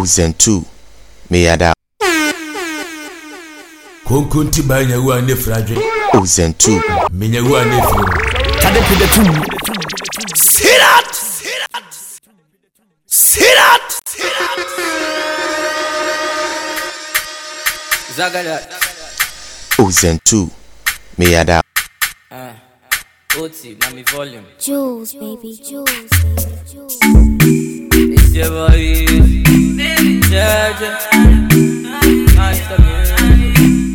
Ozentu Meyada konko nti baa nyawu a ne fira adwe Ozentu menyawu a ne firi no Kade pede tum. sirat sirat Zagada. Ozentu Meyada ah. OT, mommy volume. Jules, baby, Jules, baby, Jules. Your boy. Yeah, yeah. Master.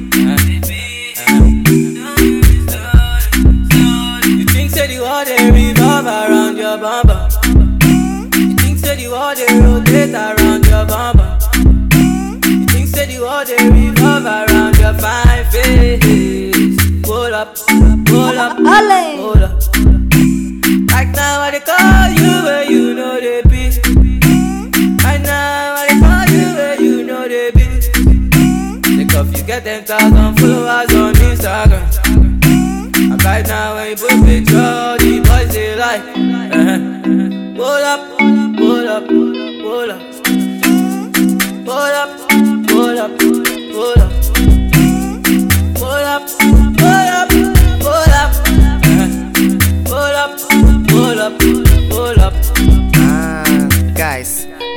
You think say the world they revolve around your bumper? You think say the world they rotate around your bumper? You think say the world they revolve around your fine face? Hold up, hold up, hold up. Right now I dey call you where you know they be. Get ten thousand followers on Instagram. And right now when you put picture, all the boys they like. Uh-huh. Hold up, hold up, hold up. Hold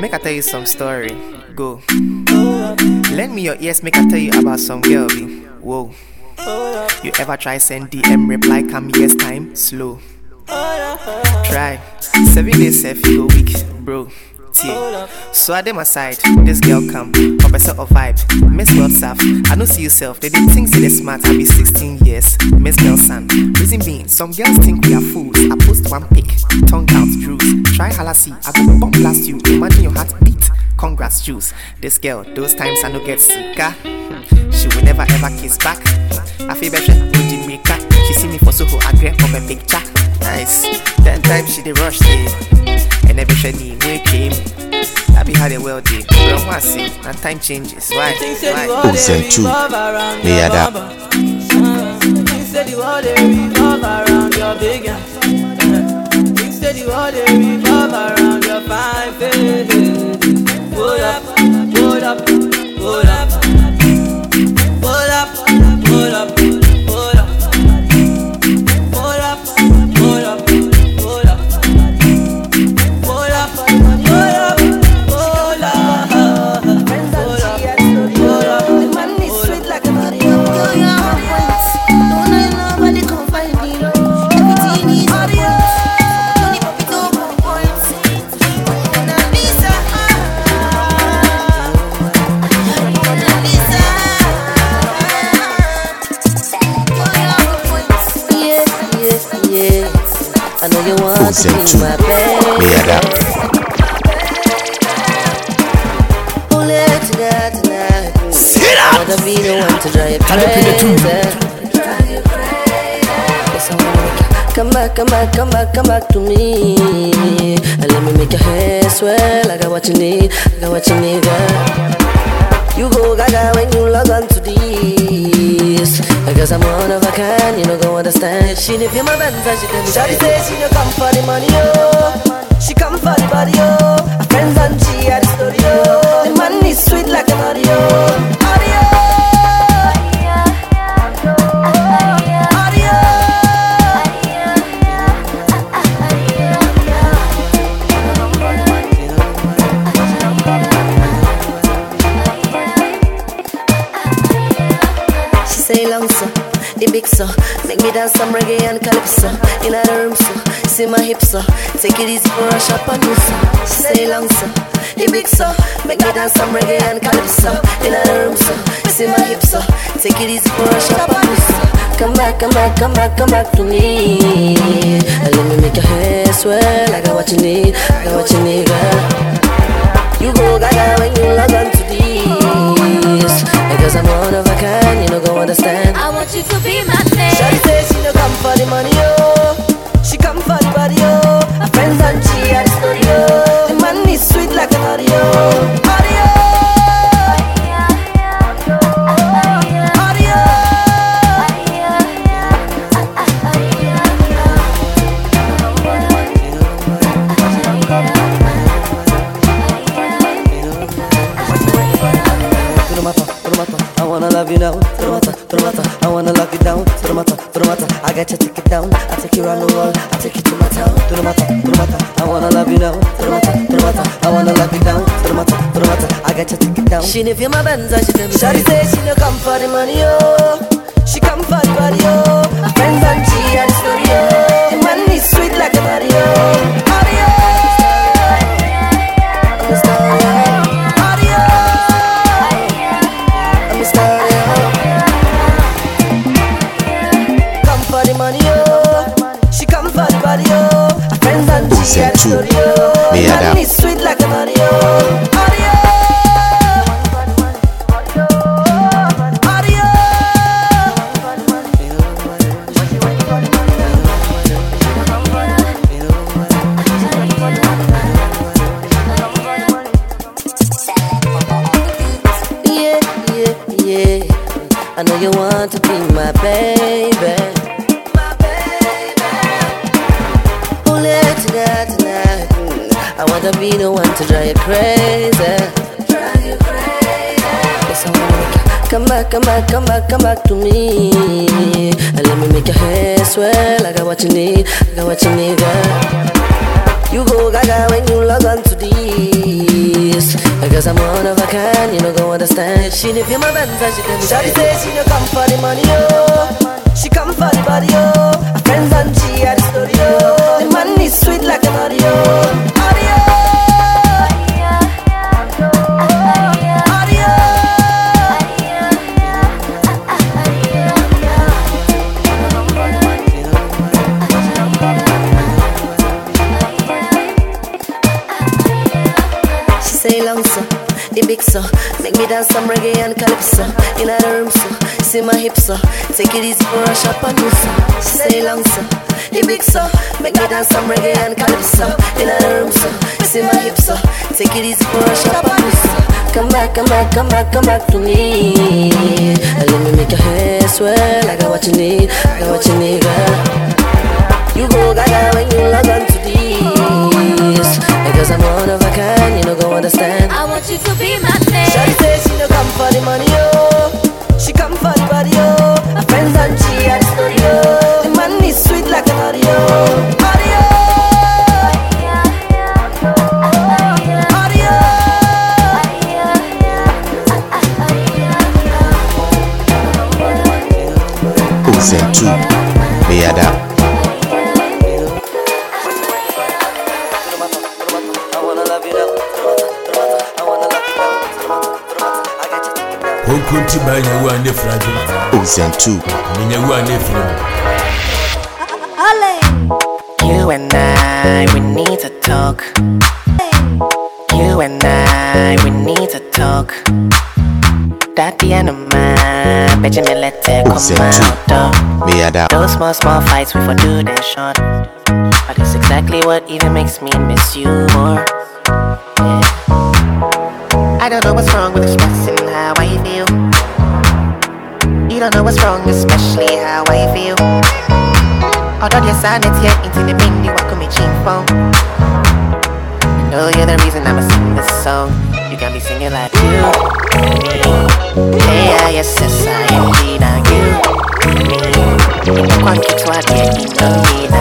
make I tell you some story. Go. Lend me your ears, make I tell you about some girl. Be. Whoa. You ever try send DM reply come yes time slow. Try seven days you go bro. So I dem aside, this girl come, a of vibe. Miss WhatsApp, I don't see yourself. They did think say they smart, I be 16 years. Miss Girl son. Reason being, some girls think we are fools. I post one pic, tongue out drugs. Try halasi, I go bomb blast you. Imagine your heart beat. Congrats, juice. This girl, those times I no get sika. She will never ever kiss back. I feel better with Jamaica. She see me for Soho, I grab up a picture. Nice. That time she dey rush day. And every shady way came. I be how the world did. Bro, what see? And time changes. Why? Say the Why? world they Ozentu. revolve around your Meyada. bumper. Uh, Think say the world they revolve around your big ass. Think say the world they revolve around your fine face. Hold up, hold up, hold up. Hold up, hold up, know you want to Ozentu be my baby. Meyada Pull it tonight, tonight. I wanna be the one to drive you crazy. Come back, come back, come back, come back to me. And let me make your hair swell. I got what you need, I got what you need, girl. You go gaga when you log on to this. Because I'm one of a kind, you know go understand. She didn't feel my and she tell me. Shawty say she no come for the money, oh. She come for the body, oh. Her friends and she at the studio. The is sweet like an. Audio. Audio. So. Make me dance some reggae and calypso. In the room so, see my hips so. Take it easy for a shop and so. She say long so, big so. Make me dance some reggae and calypso. In the room so, see my hips so. Take it easy for a shop and so. Come back, come back, come back, come back to me. Let me make your hair swell. I got what you need, I got what you need, girl. You go gaga when you log on to this. Because I'm one of a kind, know go understand. I want you to be my man. Shawty say she no come for the money, oh She come for the body, oh Her friends and she at the studio. The man is sweet like an Audio got you take it down. I take you around the world, I take you to my town. Turmata, turmata, I wanna love you now. Turmata, turmata, I wanna love you down. Turmata, turmata, I got you take it down. She need feel my bands and she tell me. Shawty say she no come for the money, oh. She come for the body, oh. Friends and she and come back, come back, come back, to me. And let me make your hair swell. I got what you need, I got what you need, girl. You go gaga when you log on to this Because I'm one of a kind, you know go understand She live in my bands and she tell me she come for the money, oh She come for the body, oh Say long so, the big so Make me dance some reggae and calypso. In the room so, see my hips so. Take it easy for a shop and do so. She say long so, the big so Make me dance some reggae and calypso. In the room so, see my hips so. Take it easy for a shop and do so. Come back, come back, come back, come back to me. And let me make your hair swell. I got what you need, I got what you need, girl. You go gaga when you log on to this Because I'm one of a kind, you know go understand. I want you to be my man. Shawty say she no come for the money, oh She come for the body, oh Her friends and she at the studio. The man is sweet like a Mario Mario Mario Ozen 2, me ada. Taken down konkonti baa nyawu a ne fira dwene Ozen 2, ne nyawu a fira You and I, we need to talk. You and I, we need to talk. That the animal, Benjamin let it come Ozen out. though. 2, me ada. Those small, small fights we for do them short. But it's exactly what even makes me miss you more. Yeah. I don't know what's wrong with expressing how I feel. You don't know what's wrong, especially how I feel. Although your sanity into the mini walk me cheap phone. I know you're the reason I'ma sing this song. You got me singing like you. Hey, I yes, yes, I indeed, now you, the quantum to a dear, you know me, now you, me.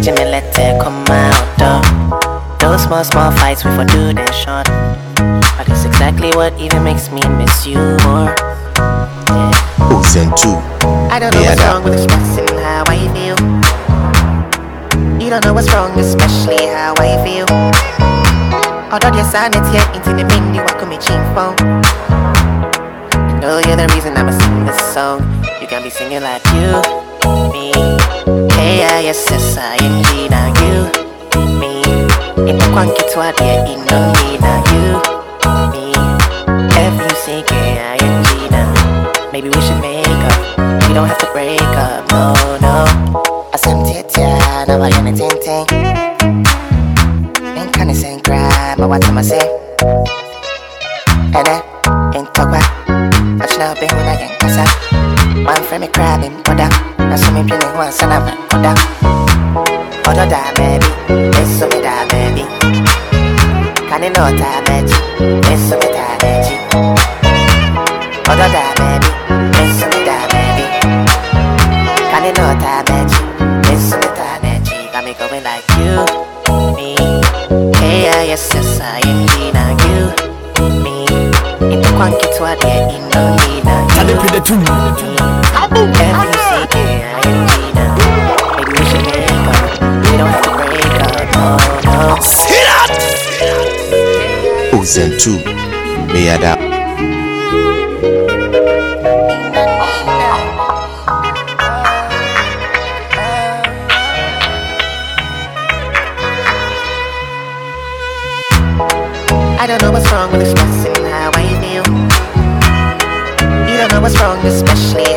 Benjamin let it come out. Though. Those small, small fights we for do them short. But it's exactly what even makes me miss you more. Yeah. Ozentu. I don't know Yeah, what's wrong with expressing how I feel. You don't know what's wrong, especially how I feel. Although your silence here into the meaning you are coming cheap. I know you're the reason I'ma sing this song. You can be singing like you, me. Hey, yeah, yes, yes, I am Gina, you, me. The a need, you, Can you know that baby? This me da baby. Got me going like you, me. Hey, yeah, yes, yes, I am Gina, you, me. In the quanky to a dear, in no need, Tade you. pede tum. Every single I am Gina. Maybe we should make up. We don't have to break up, no, no. Ozentu. Meyada. I especially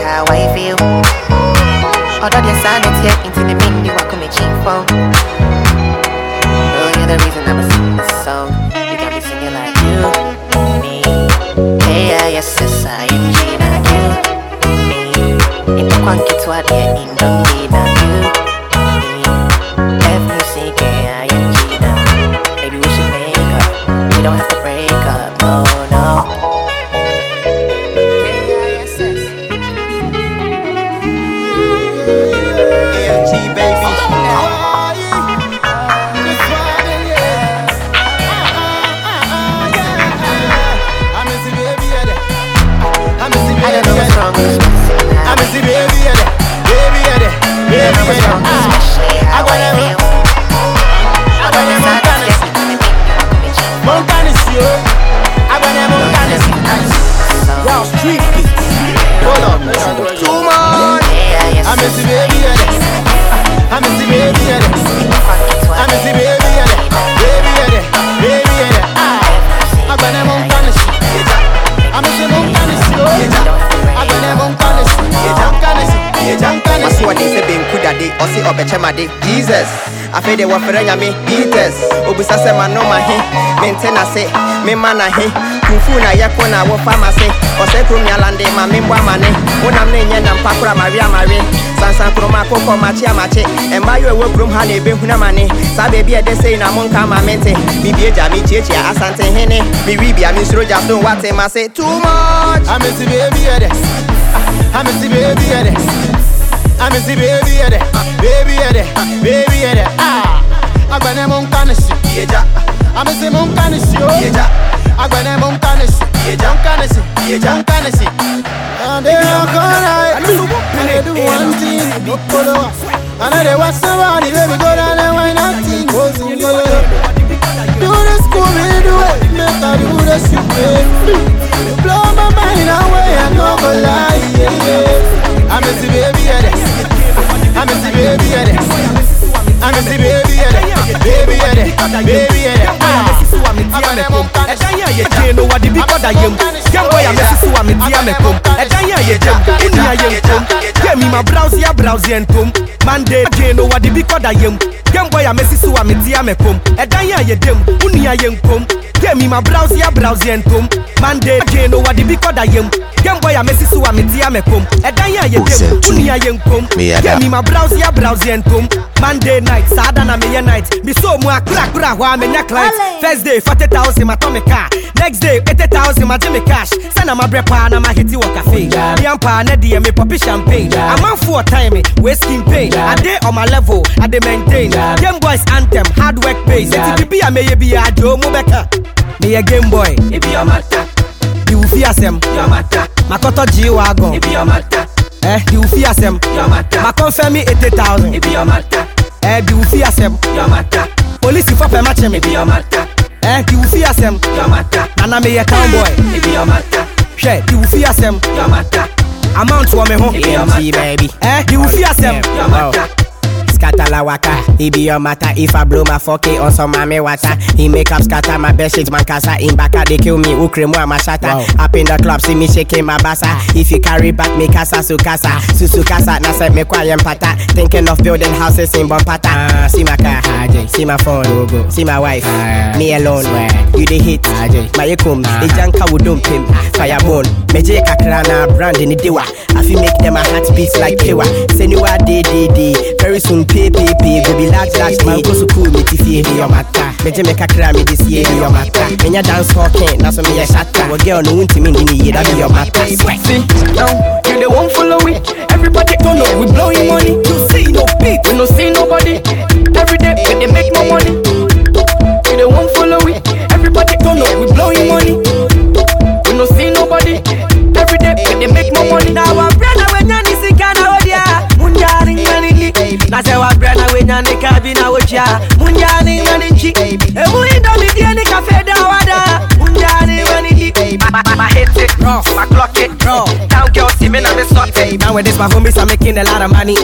made Jesus afei de wɔfrɛ nyame Peters obusa sɛ ma no ma he mente na se mema na he kumfu na yɛko na wɔfa ma se ɔsɛ kurom nealande ma membɔ amane wonam ne nyɛ nampa kora mawe amawe sansan kuroma akokɔ makye amakye ɛmba yɛ ɛwɔ kurom ha na ɛbɛhunu amane saa baabi a ɛdɛ sei na monka ma mente. Mebie gya mekyiakyia asantehene mewi bia mensuro gya so wate ma se too much. I miss the baby. I miss the baby, yeah. I miss the baby, yeah. Baby, yeah. Baby, yeah. Ah. Agbane mo ń kánì sí. I miss the mo ń kánì sí. Agbane mo ń kánì sí. Ń kánì sí. Ń kánì sí. And they are gonna and they do one thing, no follow us. And they watch somebody, baby, go down and why nothing goes in your way. Do the Scooby do it, make I do the stupid. Blow my mind away, I no go lie, yeah, yeah. I miss the baby, yeah. I'm a see baby yeah there. I'm a see baby yeah there. Baby yeah there. Baby yeah there. Ah. Abane mo nka ne ɛdan yɛ a yɛgye no wɔde bi kɔda yam gamboy a mɛsusu a metia mɛkom ɛdan yɛ a yɛgyam wonia yɛ nkom gami ma browse a browse yɛ ntom mande gye no wɔde bi kɔda yam gamboy a mɛsusu a metia mɛkom ɛdan yɛ a yɛdam wonia yɛ nkom gami ma browse a browse yɛ ntom mande gye no wɔde bi kɔda yam gamboy a mɛsusu a metia mɛkom ɛdan yɛ a yɛdam Ozɛntu. wonia yɛ nkom Meyada. gami ma browse a browse yɛ ntom monday night saa da na meyɛ night. Meso mu akorakora hɔ a menya client first day 40000 matɔ me car. Next day 80000 magye me cash. Sɛ na mabrɛ paa na mahete wɔ cafe meampaa na deɛ mepɔpe champagne. Amanfoɔ time eh, me wasking pain. Ade on my level ade maintain. Game boys anthem hard work pays. Ɛti biribi a mɛyɛ biaa gyoo mu bɛka meyɛ game boy. Di wo fi asɛm makɔtɔ gyee wɔ agɔn Eh, di wo fi asɛm makɔmfɛ me 80000 Eh, di wo fi asɛm polisi fɔ pɛ makye me. Eh, di wo fi asɛm nana meyɛ town boy hwɛ di wo fi asɛm amount wɔ me ho AMG baby. Eh, di wo fi asɛm Scatter la waka, he be your matter. If I blow my 4K on some mame water, he make up scatter my bed sheets, man casa. In back they kill me, ukremo I'm a shatter. Up in the club, see me shaking my bassa. If you carry back me casa su casa, susu casa, na se me quiet pata. Thinking of building houses in Bompata. Uh, see my car, see my phone, see my wife, ah, me alone. You the hit, my ekum, ah. the janka would dump him. Firebone, meje kakrana brand in the dewa. I feel make them a heart beats like you are day day day. Very soon pay pay pay go be large large man go so cool me tifie be your. Meje me kakra me this year be your matter. Menya dance talking, na so me a shatter. Wo girl no unti me ni ye that be your matter. See, now you the one follow it. Everybody don't know we blowing money. You see no beat, we no see nobody. Every day when they make more money. You the one follow it. Everybody don't know we blowing money. We no see nobody. Every day when they make more money. Now I'm brother me now sort it. Nowadays my homies are making a lot of money.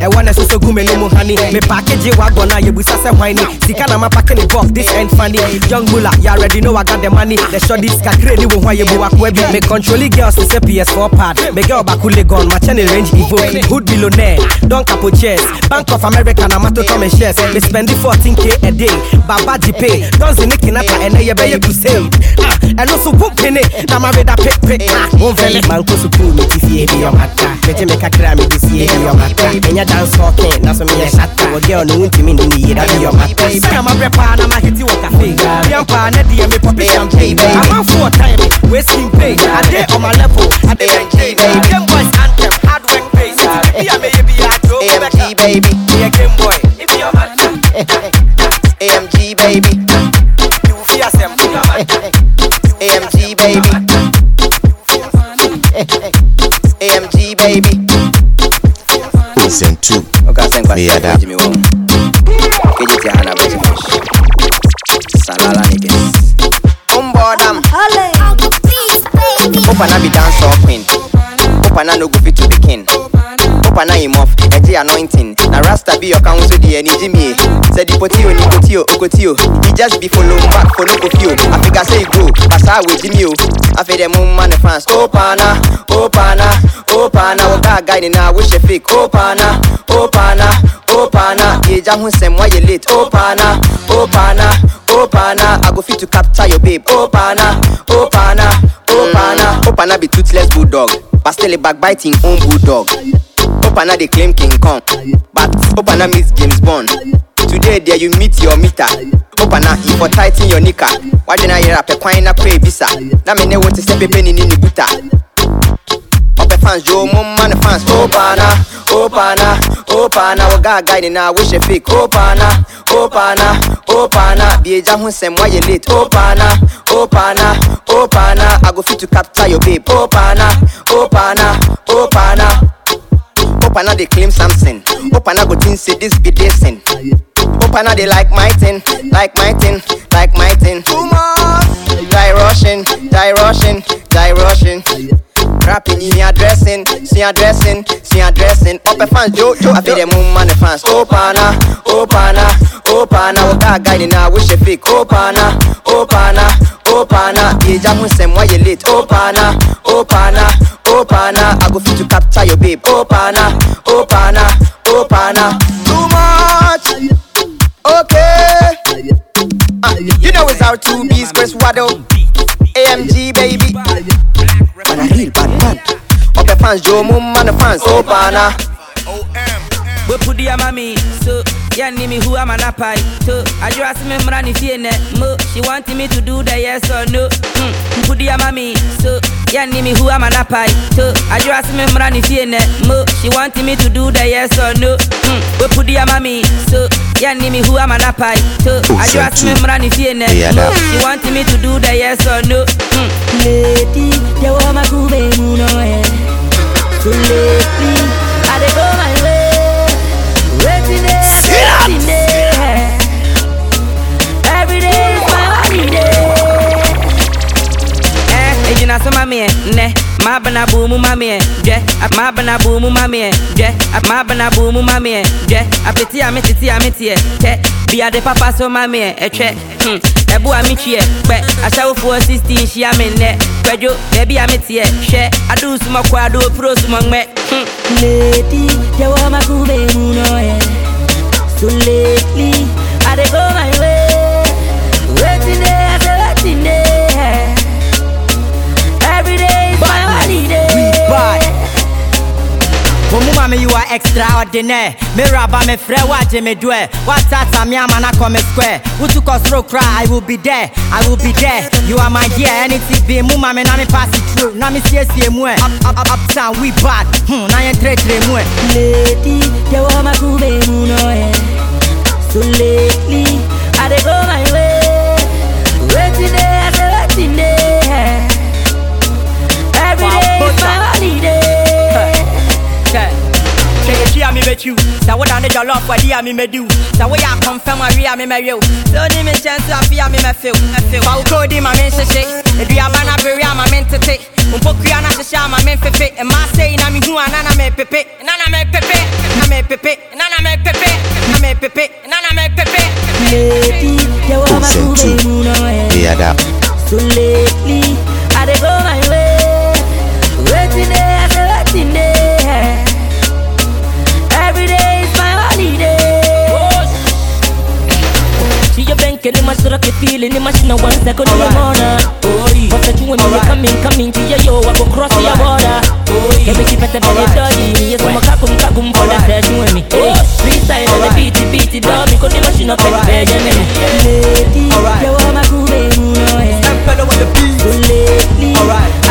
I wanna see so good me no more honey. Me package you wagon now you be say whiny. Sika na ma packing it off. This ain't funny. Young Mula, you already know I got the money. The short this kakre ni why you buwa kwebi. Me control girls to say PS4 pad. Me girl bakule gun, my channel range evoke. Hood billionaire, don't capo chairs. Bank of America na mato come and shares. Me spend the 14k a day. Baba pay. Don't see Nicky Nata and you be crusade. Ah, and also boom penny. Na ma read a pick pick. Ah, won't vele. Man go me tifie be your matter. Meje me kakra me this year your matter. Enya dance talking, na so me a shatter. Wo girl no unti me ni ye that be your matter. Say I'm a repa na ma hiti wo cafe. Yampa na dia me pop champagne. I'm on for time, wasting pay. I dey on my level, I dey maintain. Game boys anthem, hard work. Be a me a joke. AMG baby, Be a game boy. If you're matter, AMG baby, you fear some. AMG baby, AMG baby. Ozɛntu Okay, thank you. Meyada. Jimmy Wong. Keji ti hana bati fresh. Salala niggas. Umbodam. Uncle Beats, baby. Opa na be dance or queen. Opa na no go fit to be king. Opa na him off. Eji anointing. Na rasta be your counsel the any Jimmy. Say the potio ni potio okotio. He just be follow back for no kofio. I figure say go. Pasa with Jimmy o. I feel the mum man the fans. Opa na, opa na, opa na. Oga guy na wish a fake. Opa na, opa na, opa na. Yeja hun sem why you late. Opa na, opa na, opa na. I go fit to capture your babe. Opa na, opa na, opa na. Opa na be toothless bulldog. But still a backbiting own bulldog. Opa na they claim King Kong. But Opa na miss James Bond. Today there you meet your meter. Opa na he for tighten your knicker. Why didn't I hear up a coin na pray bisa? Na me ne want to step a penny in the buta. Opa fans, Joe mum man fans. Opa na, opa na, opa na. Waga guy na wish a fake. Opa na, opa na, opa na. Be a jam sem why you late. Opa na, opa na, opa na. I go fit to capture your babe. Opa na, opa na, opa na. They claim something. Opa na go think say this be this thing. Opa na they like my thing, like my thing, like my thing. Too much. Die rushing, die rushing, die rushing. Rap kenyi See dressing, see dressing, see dressing Up a fans, jo, jo I feel the moon man the fans Opana, opana, opana Waka guide now, wish you fake Opana, opana, opana. Sem why you late? Opana, opana, opana. I go fit to capture your babe. Opana, opana, opana. Too much. Okay. You know it's our two B's Criss Waddle AMG baby. Man a real bad man. Up your fans Joe Mum man the fans. Opana. We put the mommy, so yeah, name me who am an apai. So I just me mrani fie ne mo. She wanted me to do the yes or no. Hmm. Put the mommy, so yeah, name me who am an apai. So I just me mrani fie ne mo. She wanted me to do the yes or no. Hmm. We put the mommy, so yeah, name me who am an apai. So I just me mrani fie ne mo. She wanted me to do the yes or no. Hmm. Lady, you want my groove, you know it. So lately, I dey go my way. Eh, ejina so mami e ne ma bana bu mu mami e je ma bana bu mu mami e je ma bana bu mu mami e je apeti a metiti eh, a metie te bia de papa so mami eh, eh, hmm. e etwe hm ebu a mitwie pe asawfo 16 hia me ne kwadwo baby a metie hwe adu suma kwa adu pro suma ngme hm Lady, want my groove, you know. So lately, I dey go my way. Mami you are extraordinaire Me raba me frɛ wagye me doɛ Watata me ama na kɔ me square. Wotu kɔ soro kora I will be there I will be there. You are my dear Anything be mu mami na me pass it through. Na me siesie mu ɛ Up up up uptown we bad. Hmm na yɛn tretre mu ɛ Lady, you want my groove, you know it. So lately, I dey go my way. Waiting there, I say waiting there. Every day is my holiday. Bet you. Sa wo dane jollof wa dia me me do Sa wo ya confirm wa ria me me real so ni me chance afia me me feel me feel. Fa wo kodi ma men sheshe Edua bana beria ma men tete Mpokua na sheshe ma men fefe E ma say na mi hu anana me pepe Nana me pepe Na me pepe Nana me pepe Na me pepe Nana me pepe Lady, you want my Ozen groove, two. you know So lately, stomach, feeling in my shin one second in the morning. But that you me coming, coming to your yo, I go cross your border. Can we keep it a belly doggy? Yes, I'm a kakum kakum for the session with me. Hey, freestyle on the beat, beat it up, me cause the machine up and beg me. Lady, you want my groove, you know it. So lately, I dey go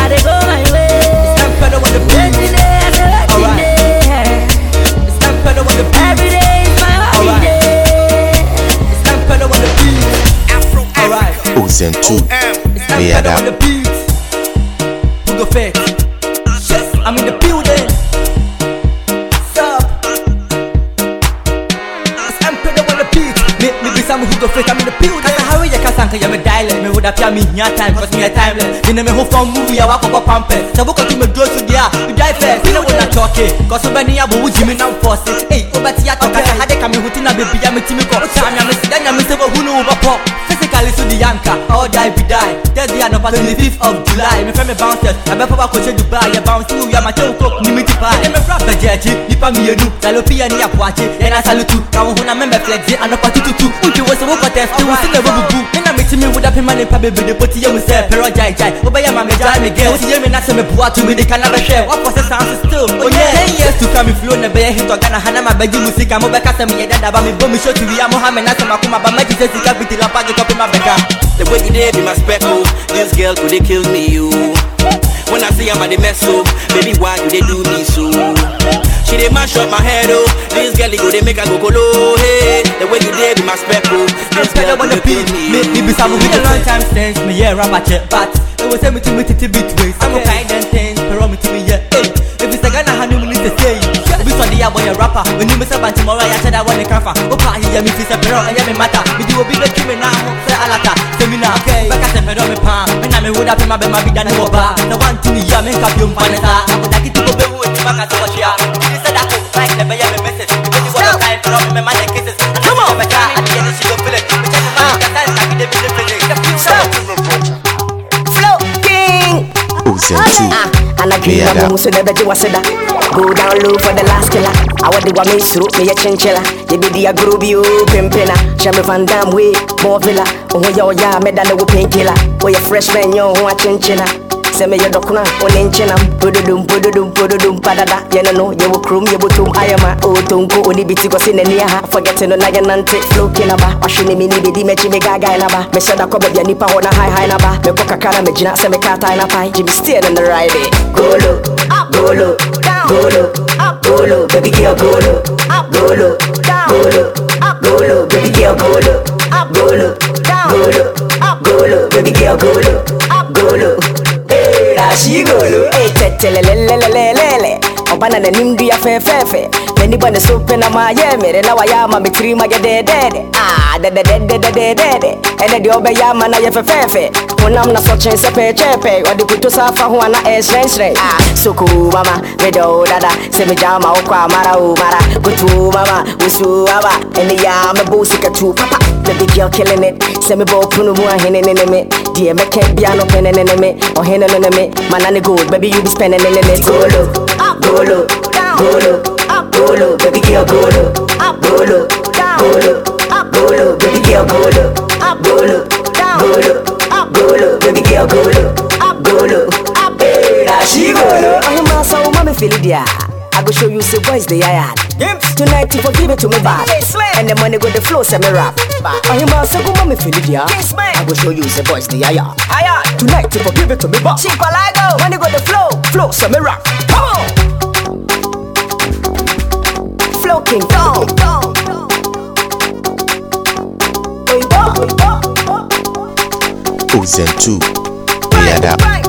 Ozen 2. Meyada. Who go fake? Yes, I'm in the building. Sup? It's Emperor on the beat. Me, me be some who go fake. I'm in the building. Kasa hawi ya kasa nka ya me dialect. Me would appear me here time, cause me a timeless. Me me whole from movie ya wako pampe. Sa buka tu me do to dia. You die first. Me no wanna talk it. Cause ubani ya bu jimi na force it. Hey, ubati ya toka. Hade kami hutina baby ya me timi ko. Chanya me sidanya me sebo hunu uba pop. The yanka, all die be die. Tell the another 25th of July. Me friend me bouncers, I bet papa coach Dubai. Ya bounce you, ya tell cook ni me tipa. Ya me rap the jeji, nipa mi yenu. Salopia ni akwache, ya na salutu. Kawo huna membe flex, ya anopa tututu. Uji wose wo test, tu wose ne bubu. Nina me timi with a pima ni pa baby de poti ye mu se pero jai jai. Oh, ma me jai me girl. Ye me se me bua tu me de kana be share. What was the sound system? Oh yeah. 10 years to come if flow be hit to Ghana hana ma beji musika mo be kasa me yeda ba me bo me show to wi amo ha me na se makuma ba ma ji se sika biti la pa je copy my beka. The way you did be my speckle. Oh. This girl could they kill me, you. When I see I'm at the mess up, baby, why do they do me so? She they mash up my head, oh. This girl, they go, they make her go colo, hey. The way you did be my speckle. This girl could they kill me, Me, be some with a long time since me yeah rap at it, but it was me to me to beat ways. I'm a kind and things, pero me to me yeah a boy a rapper. When you miss up and tomorrow, I said I want a crafter. Opa, he me fist a pero, I am a matter. Me do a big criminal, say alata, seminar, okay. Back at the pedo, me palm, and I'm a wood up my bed, my bed, and over. The one thing you make up your money, I would like it to go be wood, back at the watcher. You said that was like the bear, me message. Because you want to time for all man kisses. Come on, but I can't see your bullet. But I'm not going to die, I'm going to be the Flow King! Who's that? And I kill a moose, was. Go down low for the last killer. I want the woman soup, me a chinchilla. The baby a groovy, oh, pimpina. Shammy Van Dam, way, more villa. Oh, yo, yeah, me done the killer. Oh, your freshman, yo, a chinchilla. Say me your dokuna, oninchinam, pododum, pododum, pododum, padada, yenano, yewo krum, yewo tum, ayama, o tonko, oni biti kwa sine niya ha, forgetting on ayanante, flow kinaba, ashini mini bidi mechi me gaga inaba, me shada kwa bebya nipa hona high high naba, me koka kana me jina, se me kata inapai, Jimmy still on the ride it. Golo, golo, golo, golo, baby girl golo, golo, golo, golo, baby girl golo, golo, golo, golo, baby girl golo, golo shigolo. Lele. obana ne nimdu ya fefefe meni bana sope na maye mere na waya ma ya ma gededede ah dedededededede. Ene de obe ya ma na ye fefefe onam na so chen sepe chepe odi kuto safa ho ana esren sren ah soko mama me dada. Se me jama okwa mara o mara kutu mama usu aba Eni ya me bo sika papa baby girl killing it. Send me ball punu one hen in me. Dear me can't be an open in me. Or hen in me. My nanny good, baby you be spending in it. Go low, go low, go low, go low, baby girl go low, go low, go low, go low, baby girl go low, go low, go low, go low, baby girl go low, go low, go low, she go low. I'm a so mommy feel it yeah. I go show you say boys they are Tonight you forgive it to me bad And the money go the flow say me rap. I'm a so go mommy feel it yeah. I go show you say boys they are Tonight you forgive it to me bad Cheap I go Money go the flow Flow say me rap. Come on. Flow King Dong Ozen 2 Yada Koko nti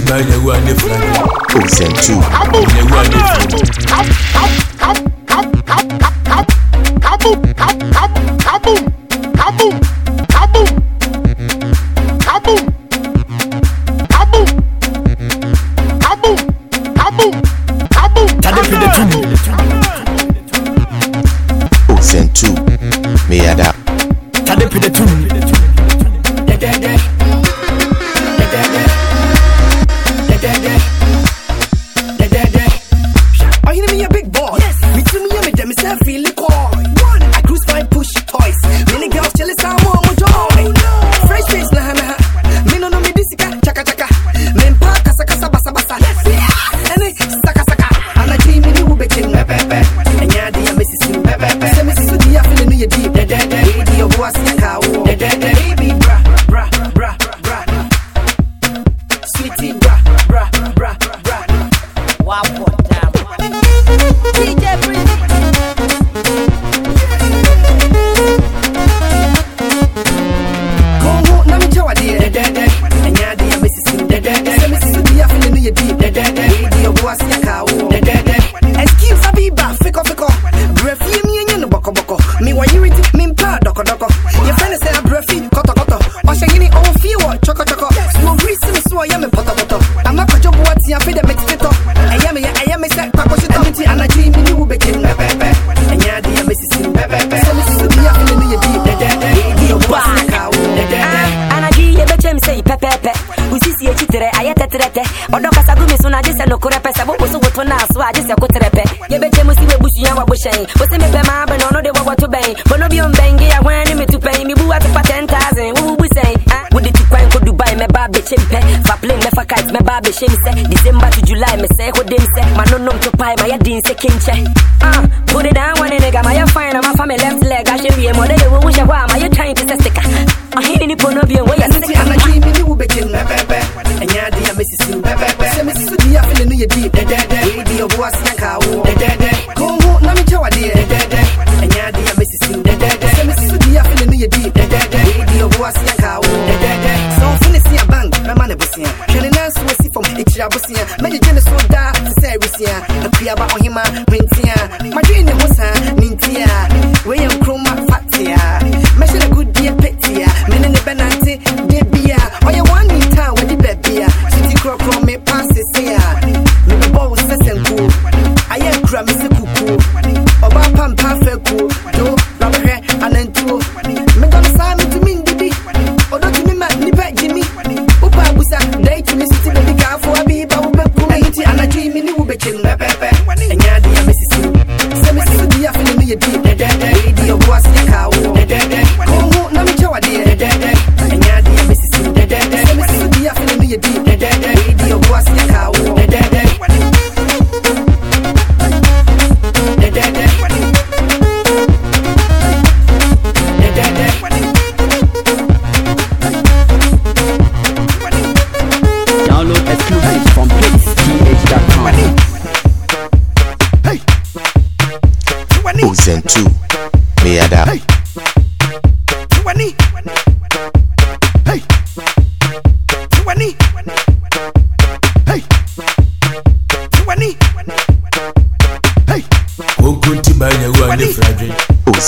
She buy the one the flag. Oh, send two. se December to July me say ko dem se ma no nom to pie ma ya din se kinche ah uh, put it down one nigga ma ya fine ma fa me left leg. I should be a model wo wo shakwa ma ya trying to stick ah hini ni pono bi wo ya stick ah na dream ni wo be kin na bebe enya di ya mesisi bebe se mesisi di ya fele no ye di de de de di yo bo asia ka wo de de de ko ho na me chawa de de de enya di ya mesisi de de de se mesisi di ya fele no ye di de de de di yo bo asia ka wo de de de so finish your bang. Me ma ne bosia so we see from the other, many Genesis, that Sarisia, a Piaba or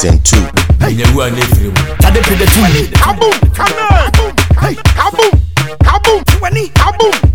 season 2. Hey, Tade pede tu. Kaboom, come on. Hey, kaboom, kaboom, 20, kaboom.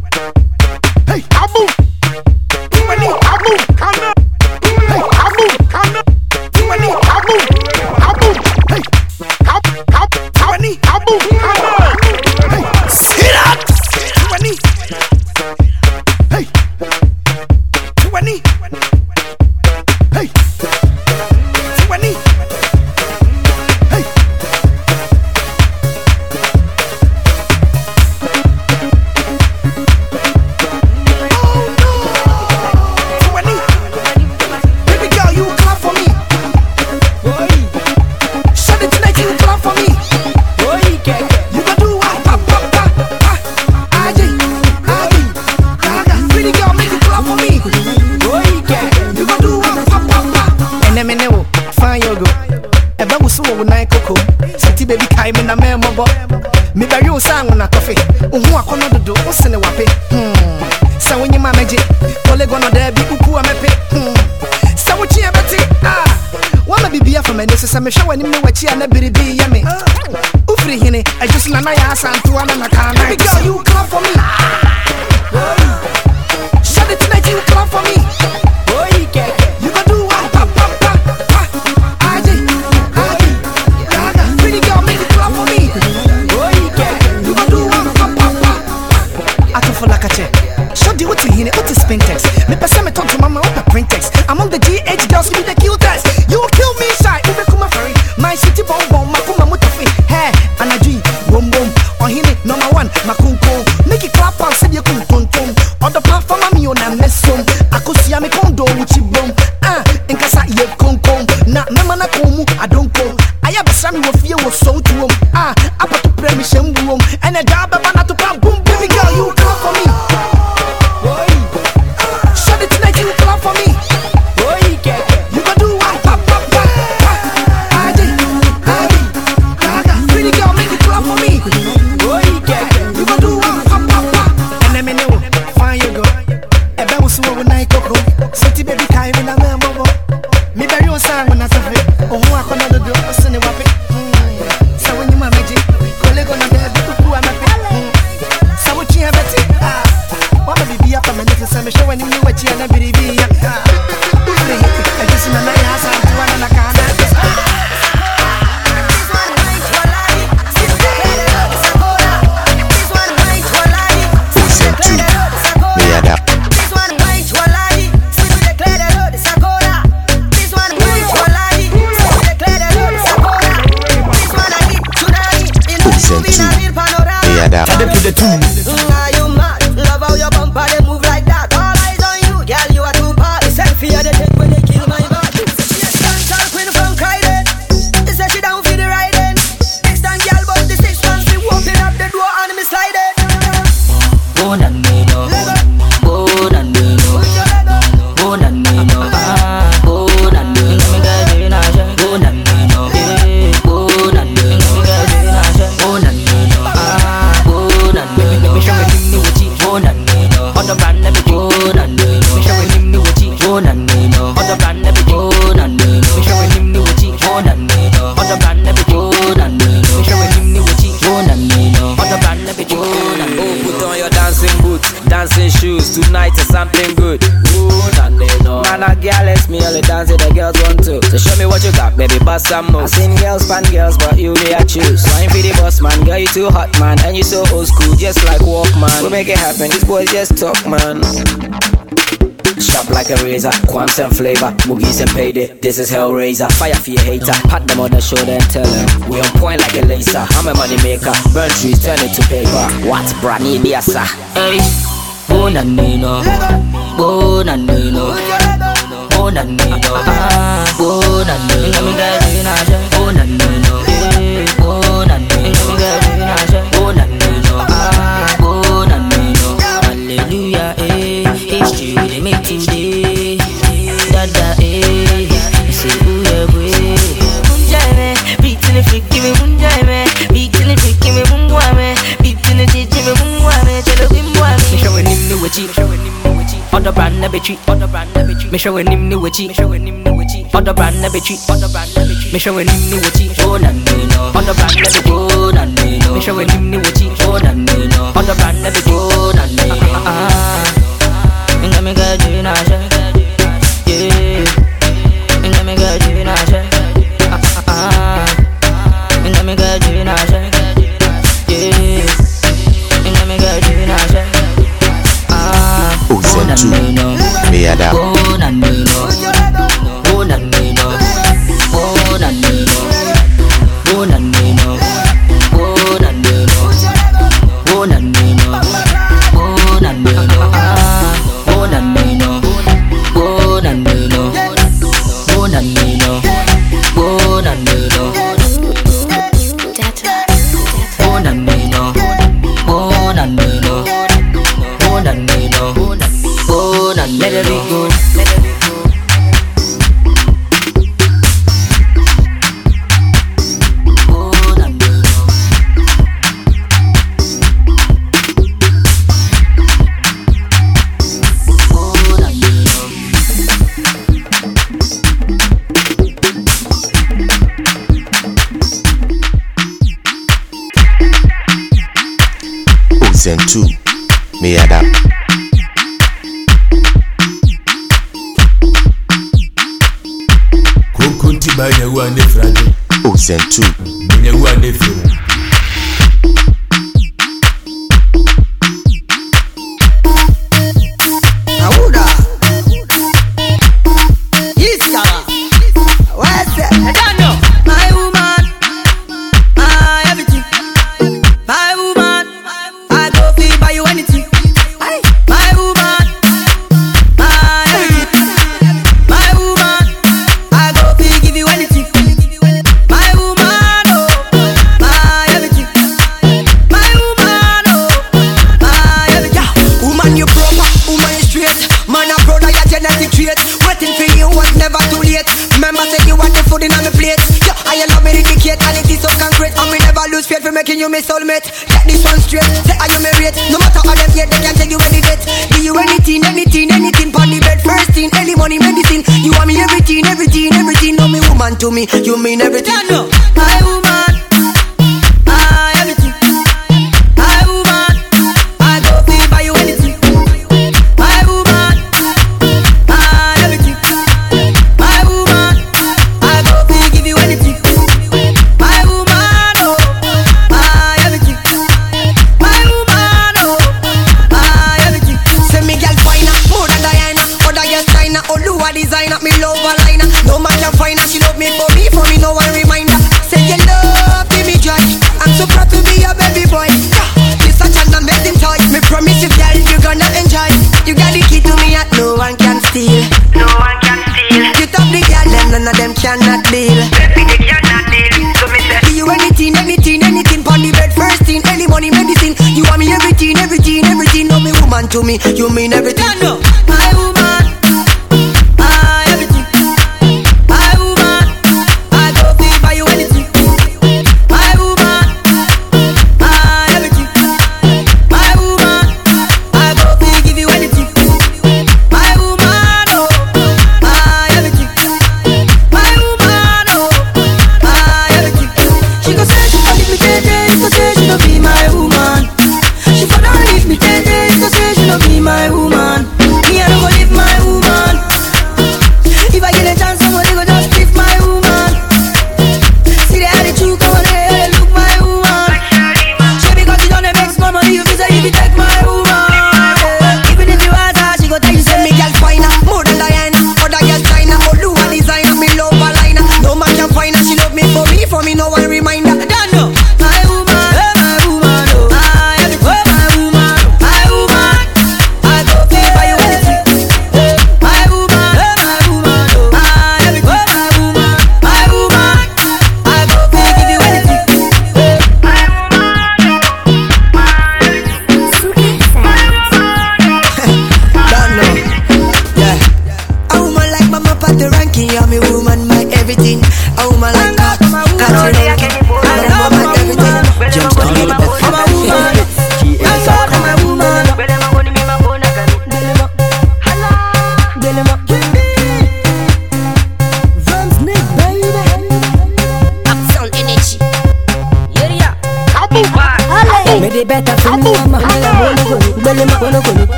for lakache. Shoddy what to hine, what is spintex? Me pass me talk to mama what a printex. Among the GH girls, you be the cutest. You kill me shy, you ube kuma furry. My city bomb bomb, 我南美洲 yes I must. I seen girls fan girls, but you they I choose. Wine for the boss man, girl you too hot man, and you so old school, just like Walkman. We make it happen, these boys just talk man. Sharp like a razor, quants and flavor, boogies and payday. This is Hellraiser, fire for your hater. Pat them on the shoulder and tell them we on point like a laser. I'm a money maker, burn trees, turn it to paper. What brand new sir? Hey, bona nino, bona oh đi đó cô nần đi năm cái thế nào chứ cô nần đi Other brand na bitchy, other brand na bitchy. Me showing him new witchy, me showing him new witchy. Other brand na bitchy, other brand na bitchy. Me showing him new witchy. Oh na me no. Other brand na bitchy, oh na me no. Me showing him new witchy, oh na me no. Other brand na bitchy, oh na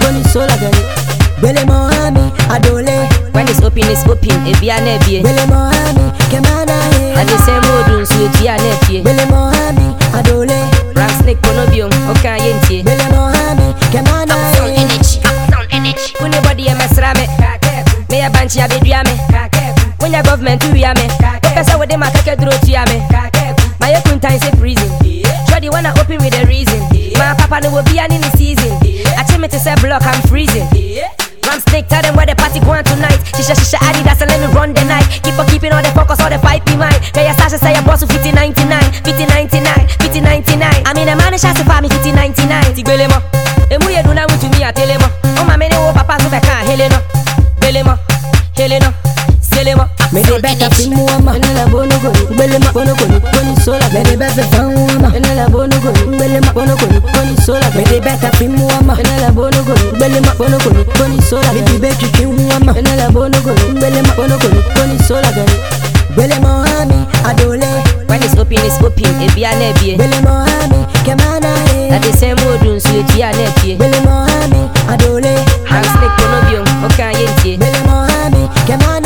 ma bono koni Koni sola gani Gbele Mohami Adole When it's open, it's open. Ebia na ebie. Gbele Mohami Kemana eh. he Na the same road nso etua na efie. Gbele Mohami Adole Ram snake kono biom. Um, Oka ye ntie. Gbele Mohami Kemana he eh. Kune body e mesra me. Me ya banchi abedua me. When your government to ya me. Pesa wode ma keke duro tua me. My ye kuntan say prison. Shoddy wanna open with a reason. My papa no will be an in the season. I tell me to say block, I'm freezing. Ram snake, tell them where the party going tonight. Shisha shisha Adidas and let me run the night. Keep on keeping all the focus, all the fight be mine. Pay your Sasha say your boss with 50 99, 50 99, 50 99. I mean a man is shot for me 50 99. Tigbele mo, emu ye duna with me a tele mo. Oh. oh my mene wo oh, papa so beka hele no, bele Mede beta fimu ama Enela bono koni Gbele ma bono koni Koni sola Mede bebe fangu ama Enela bono koni Gbele ma bono koni Koni sola Mede beta fimu ama Enela bono koni Gbele ma bono koni Koni sola Mede beti fimu ama Enela bono koni Gbele ma bono koni Koni sola gani Gbele Mohami Adole When it's open, it's open. Ebia na ebie. Gbele Mohami Kemana he Na the same road nso etua na efie. Gbele Mohami Adole Ram snake kono biom. Oka ye ntie. Gbele Mohami Kemana he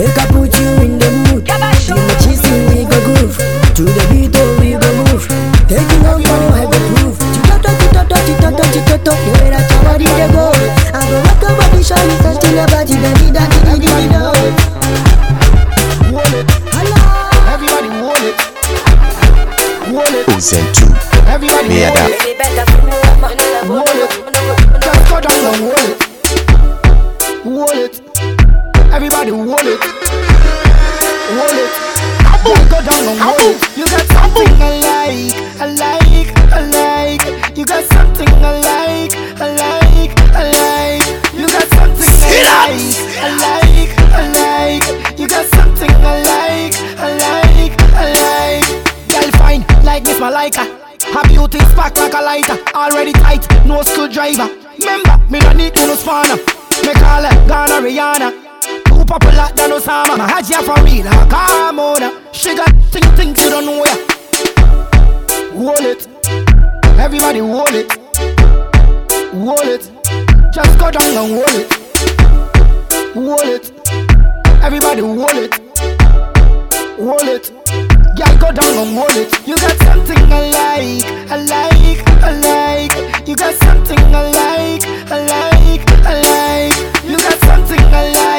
Make I put you in the mood. You me cheesy, we go groove. To the beat, oh, we go move. Taking on for I go proof. Chitoto, chitoto, chitoto, chitoto. The way that your body they go. I go rock your body, show you something about you, baby, that you did it, know. Hold it. Everybody hold it. Hold it. Ozen 2. Everybody Me hold adapt. it. Need. Me call her Ghana Rihanna. Too popular than Osama. My Hajia for real, her come on. She got thing things you don't know ya. Hold it, everybody hold it, hold it. Just go down and hold it, hold it. Everybody hold it, hold it. Girl, go down and hold it. You got something I like, I like, I like. You got something I like, I like,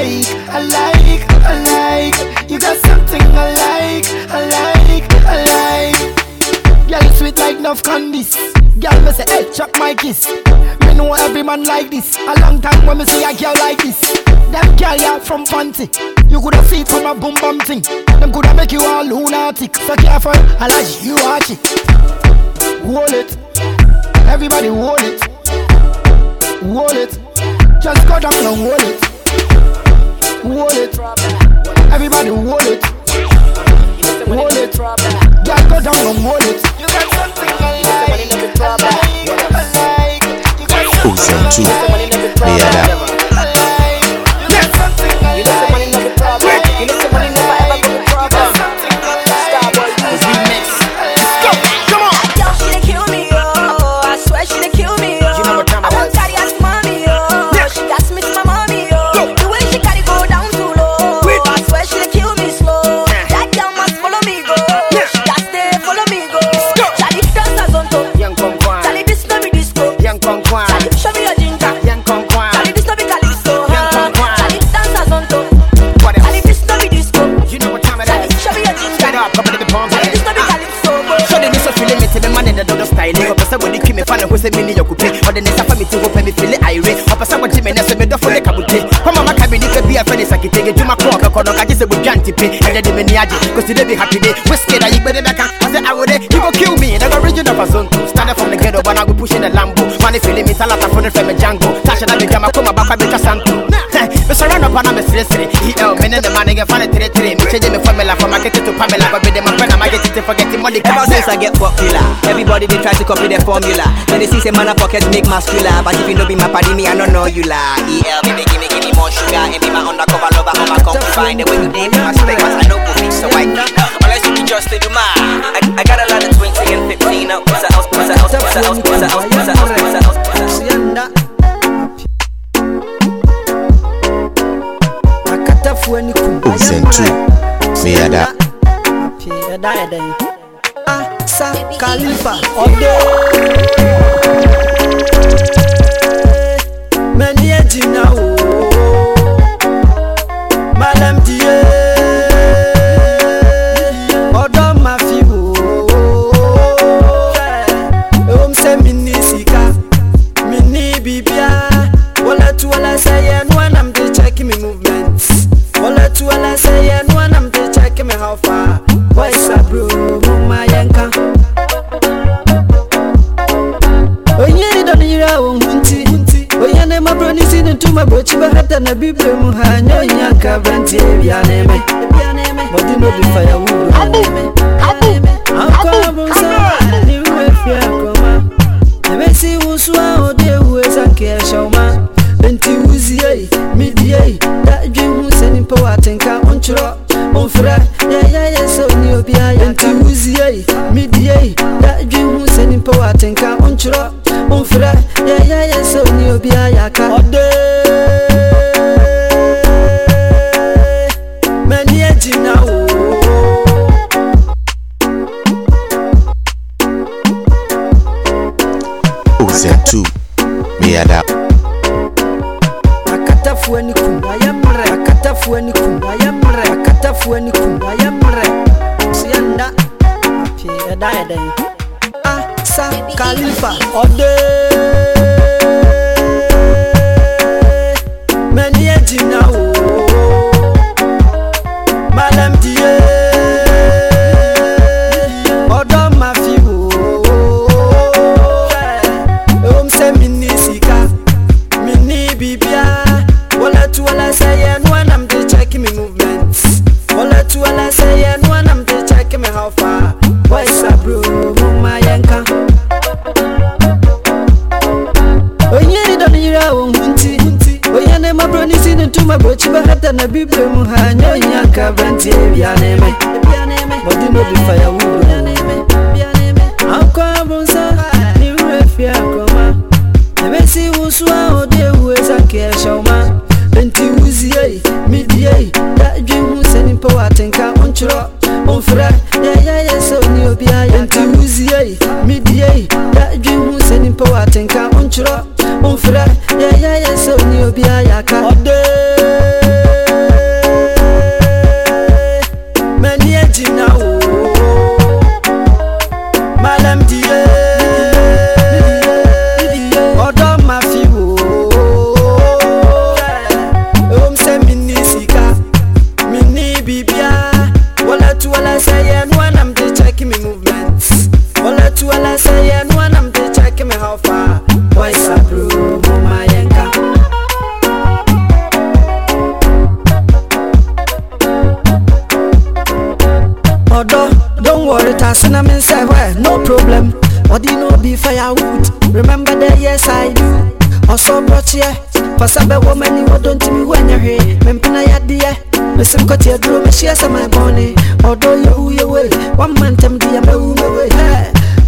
like, I like, I like. You got something I like, I like, I like. Girl, sweet like enough candies. Girl, me say, hey, chuck my kiss. Me know every man like this. A long time when me see a girl like this. Them girl ya from fancy. You coulda see it from a boom bum thing. Them coulda make you all lunatic. So careful, I like you watch it. Hold it, everybody hold it, hold it. Just go down and hold it, hold it. Everybody hold it, hold it. Just go down and hold it. You got something I like, I like, You got Ozen 2. Me I don't get a janty pay. And then the miniaji, cause today be happy day. Whiskey that you better back. I say I would you go kill me. The origin of a zone. Stand up from the ghetto, but I go pushing the Lambo. Money feeling me, salata for the Django. Tasha that become a coma back, I be so Sarano Panama Srisri, EL, men and the money, and find a three three. Me changing the formula from market to Pamela, but be the them, friend, I'm getting it, forgetting money. Ever since I get popular, everybody they try to copy the formula. Then they see say man a pocket make muscular, but if you know be my party, me I don't know you lie. EL, me, give me, give me more sugar, and be my undercover lover, I'ma come find the way you name my spec, cause I know goofy, so I keep Unless you can just a you mine. I, I got a lot of 20 and 15 up. What's the house, what's the house, what's the house, what's the house, what's the house, what's the house, what's the house, what's the house, what's the house, what's the house, Osentu Meyada Meyada Ah, Asa Khalifa Okay. Octavian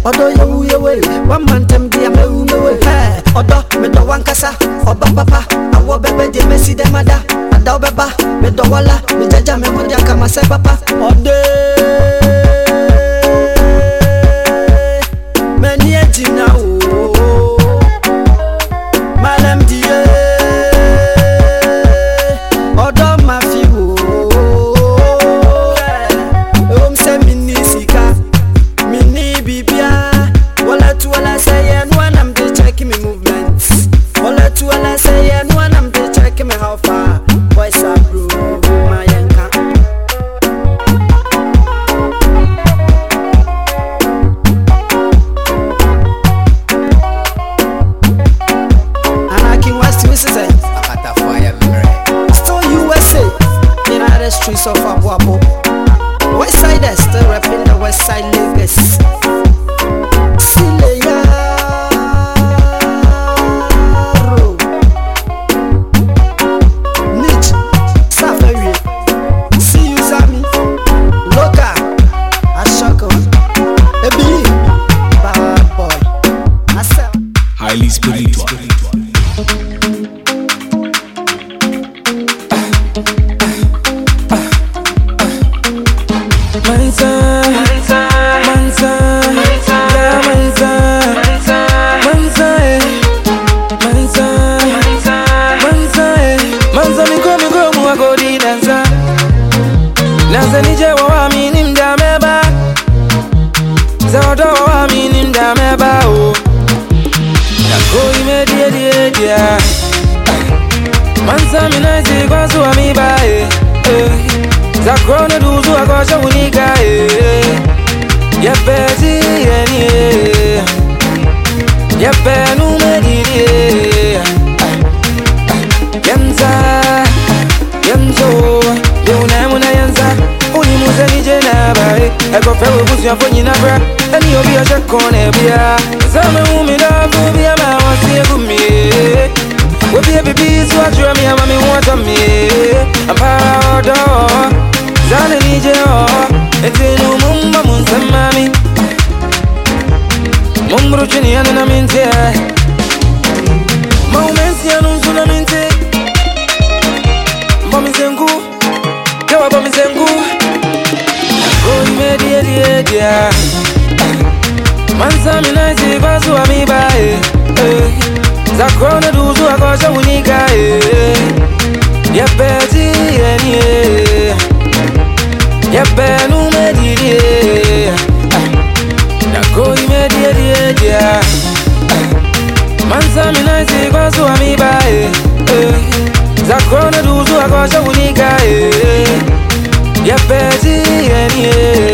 ọdọ yewu yewe one man tem di amewu mewe. Ẹ ọdọ mẹdọ wankasa ọba papa. Awọ bẹbẹ di emesi dẹmada ada ọbẹba mẹdọ wọla ọ̀dọ̀ wa mi ní dá mẹ́bà o. Dàgbò ìmẹ̀ díẹ̀ díẹ̀ díẹ̀. Máa ń sá mi náà ti gbọ́ sí wa mi báyìí. Zakro na duzu akọ́ṣẹ́ wù ní ká ee. Yẹ̀pẹ̀ tí yẹ̀ ní ee. Yẹ̀pẹ̀ nú méjì ní ee. Yẹ̀nza, yẹ̀nzo, yẹ̀wù náà mú náà yẹ̀nza, ó ní mú sẹ́ni jẹ́ bae ɛkɔfɛ wo busuafo nyina brɛ ɛne obi ɔhyɛ kɔne bia. Sɛ mewu me dɔfo bia ma wɔse agu mie wobie bibi so atwerɛ me ama me ho atɔ mie ampara ɔdɔ saa ne nigye hɔ ɛnti no mommɔ mo nsɛm ma me mommoro tweneɛ no na menteɛ ma wo mansia no na mente mbɔ me nsɛnku kɛ wabɔ yeah, Manza minazi bazu amiba eh. Za krona duzu akosha unika eh. Ya beti eni eh. Ya benu medidi eh. Na koi medidi eh dear. Manza minazi bazu amiba eh. Za krona duzu akosha unika eh. Ya beti eni.